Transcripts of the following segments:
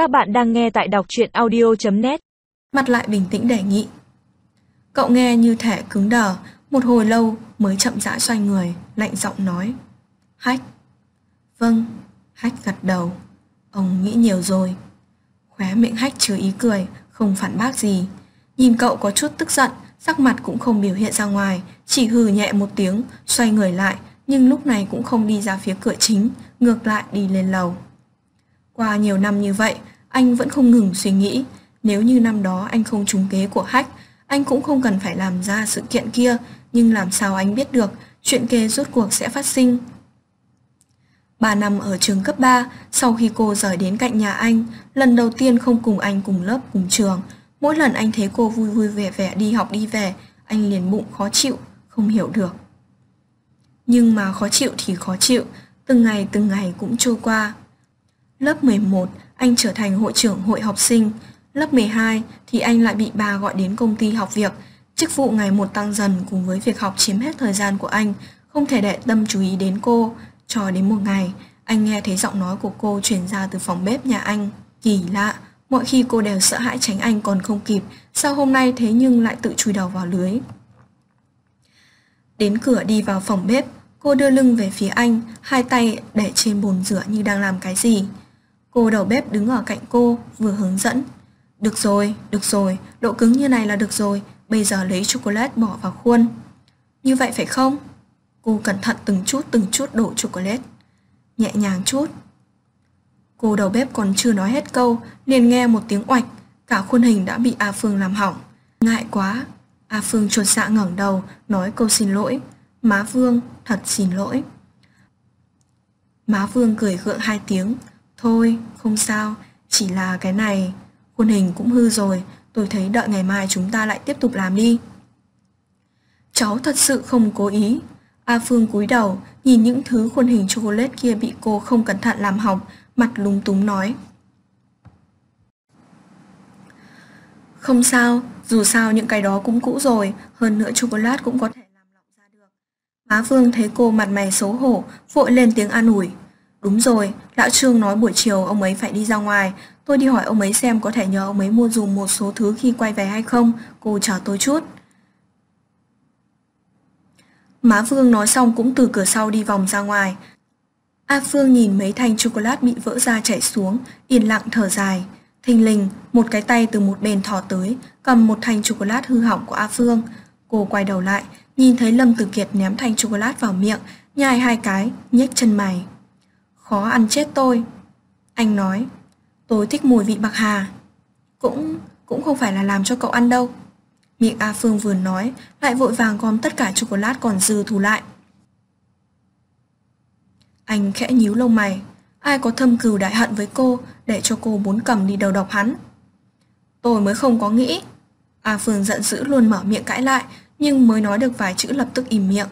Các bạn đang nghe tại đọc truyện audio.net Mặt lại bình tĩnh đề nghị. Cậu nghe như thể cứng đờ, một hồi lâu mới chậm rãi xoay người, lạnh giọng nói. Hách. Vâng, Hách gật đầu. Ông nghĩ nhiều rồi. Khóe miệng Hách chứa ý cười, không phản bác gì. Nhìn cậu có chút tức giận, sắc mặt cũng không biểu hiện ra ngoài, chỉ hừ nhẹ một tiếng, xoay người lại, nhưng lúc này cũng không đi ra phía cửa chính, ngược lại đi lên lầu. Qua nhiều năm như vậy, anh vẫn không ngừng suy nghĩ, nếu như năm đó anh không trúng kế của Hách, anh cũng không cần phải làm ra sự kiện kia, nhưng làm sao anh biết được chuyện kế rốt cuộc sẽ phát sinh. Ba năm ở trường cấp 3, sau khi cô rời đến cạnh nhà anh, lần đầu tiên không cùng anh cùng lớp cùng trường, mỗi lần anh thấy cô vui vui vẻ vẻ đi học đi về, anh liền bụng khó chịu, không hiểu được. Nhưng mà khó chịu thì khó chịu, từng ngày từng ngày cũng trôi qua. Lớp 11, anh trở thành hội trưởng hội học sinh. Lớp 12 thì anh lại bị bà gọi đến công ty học việc. Chức vụ ngày một tăng dần cùng với việc học chiếm hết thời gian của anh, không thể để tâm chú ý đến cô. Cho đến một ngày, anh nghe thấy giọng nói của cô truyền ra từ phòng bếp nhà anh. Kỳ lạ, mọi khi cô đều sợ hãi tránh anh còn không kịp, sao hôm nay thế nhưng lại tự chui đầu vào lưới. Đến cửa đi vào phòng bếp, cô đưa lưng về phía anh, hai tay để trên bồn rửa như đang làm cái gì. Cô đầu bếp đứng ở cạnh cô, vừa hướng dẫn. Được rồi, được rồi, độ cứng như này là được rồi, bây giờ lấy chocolate bỏ vào khuôn. Như vậy phải không? Cô cẩn thận từng chút từng chút đổ chocolate. Nhẹ nhàng chút. Cô đầu bếp còn chưa nói hết câu, liền nghe một tiếng oạch, cả khuôn hình đã bị A Phương làm hỏng. Ngại quá. A Phương chuột xạ dạ ngẩng đầu, nói câu xin lỗi. Má Vương, thật xin lỗi. Má Vương cười gượng hai tiếng, Thôi, không sao, chỉ là cái này, khuôn hình cũng hư rồi, tôi thấy đợi ngày mai chúng ta lại tiếp tục làm đi. Cháu thật sự không cố ý. A Phương cúi đầu, nhìn những thứ khuôn hình chocolate kia bị cô không cẩn thận làm hỏng, mặt lúng túng nói. Không sao, dù sao những cái đó cũng cũ rồi, hơn nữa chocolate cũng có thể làm lỏng ra được. Má Phương thấy cô mặt mày xấu hổ, vội lên tiếng an ủi. Đúng rồi, lão Trương nói buổi chiều ông ấy phải đi ra ngoài. Tôi đi hỏi ông ấy xem có thể nhờ ông ấy mua dùm một số thứ khi quay về hay không. Cô chờ tôi chút. Má vương nói xong cũng từ cửa sau đi vòng ra ngoài. A Phương nhìn mấy thanh chocolate bị vỡ ra chảy xuống, yên lặng thở dài. Thình lình, một cái tay từ một bên thò tới, cầm một thanh chocolate hư hỏng của A Phương. Cô quay đầu lại, nhìn thấy Lâm Tử Kiệt ném thanh chocolate vào miệng, nhai hai cái, nhếch chân mày. Khó ăn chết tôi. Anh nói, tôi thích mùi vị bạc hà. Cũng, cũng không phải là làm cho cậu ăn đâu. Miệng A Phương vừa nói, lại vội vàng gom tất cả chocolate còn dư thù lại. Anh khẽ nhíu lông mày, ai có thâm cừu đại hận với cô để cho cô muốn cầm đi đầu độc hắn. Tôi mới không có nghĩ. A Phương giận dữ luôn mở miệng cãi lại, nhưng mới nói được vài chữ lập tức im miệng.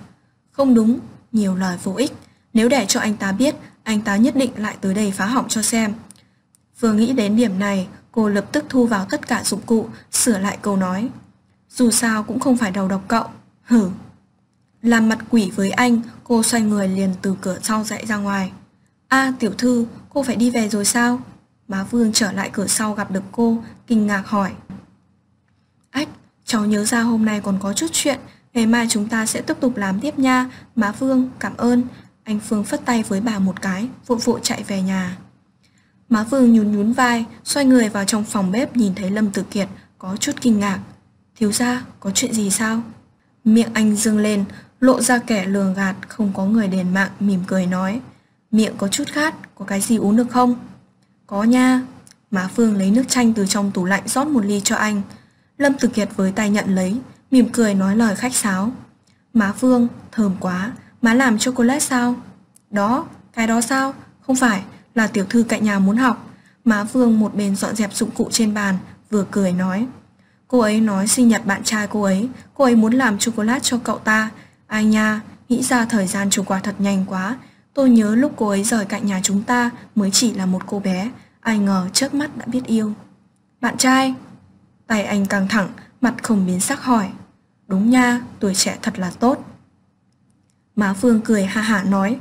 Không đúng, nhiều lời vô ích. Nếu để cho anh ta biết, anh ta nhất định lại tới đây phá hỏng cho xem. Vừa nghĩ đến điểm này, cô lập tức thu vào tất cả dụng cụ, sửa lại câu nói. Dù sao cũng không phải đầu độc cậu, hử. Làm mặt quỷ với anh, cô xoay người liền từ cửa sau dậy ra ngoài. a tiểu thư, cô phải đi về rồi sao? Má Vương trở lại cửa sau gặp được cô, kinh ngạc hỏi. Ách, cháu nhớ ra hôm nay còn có chút chuyện, ngày mai chúng ta sẽ tiếp tục làm tiếp nha. Má Vương, cảm ơn. Anh Phương phất tay với bà một cái, vội vội chạy về nhà. Má Phương nhún nhún vai, xoay người vào trong phòng bếp nhìn thấy Lâm Tử Kiệt, có chút kinh ngạc. Thiếu ra, có chuyện gì sao? Miệng anh dương lên, lộ ra kẻ lường gạt, không có người đền mạng, mỉm cười nói. Miệng có chút khát, có cái gì uống được không? Có nha. Má Phương lấy nước chanh từ trong tủ lạnh rót một ly cho anh. Lâm Tử Kiệt với tay nhận lấy, mỉm cười nói lời khách sáo. Má Phương, thơm quá, Má làm chocolate sao? Đó, cái đó sao? Không phải, là tiểu thư cạnh nhà muốn học. Má Vương một bên dọn dẹp dụng cụ trên bàn, vừa cười nói. Cô ấy nói sinh nhật bạn trai cô ấy, cô ấy muốn làm chocolate cho cậu ta. Ai nha, nghĩ ra thời gian trôi qua thật nhanh quá. Tôi nhớ lúc cô ấy rời cạnh nhà chúng ta mới chỉ là một cô bé, ai ngờ trước mắt đã biết yêu. Bạn trai? Tay anh căng thẳng, mặt không biến sắc hỏi. Đúng nha, tuổi trẻ thật là tốt. Má Phương cười ha hả nói,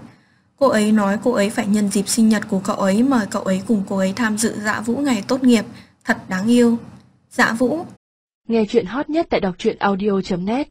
Cô ấy nói cô ấy phải nhân dịp sinh nhật của cậu ấy mời cậu ấy cùng cô ấy tham dự dạ vũ ngày tốt nghiệp. Thật đáng yêu. Dạ vũ. Nghe chuyện hot nhất tại đọc truyện audio.net